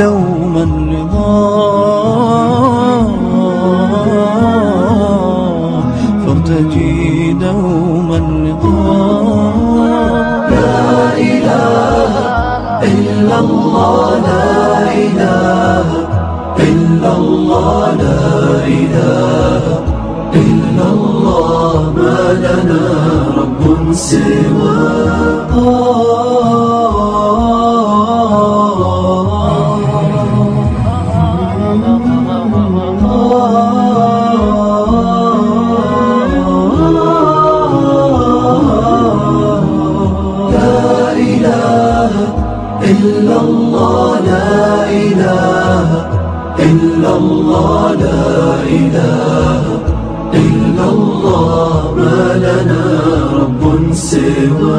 دوما رضا فارتجي دوما رضا لا إله إلا الله لا إله إلا الله لا إله إلا الله. ما لنا رب سواه. إلا الله لا إله. إلا الله لا إله. إلا الله ما لنا رب سواه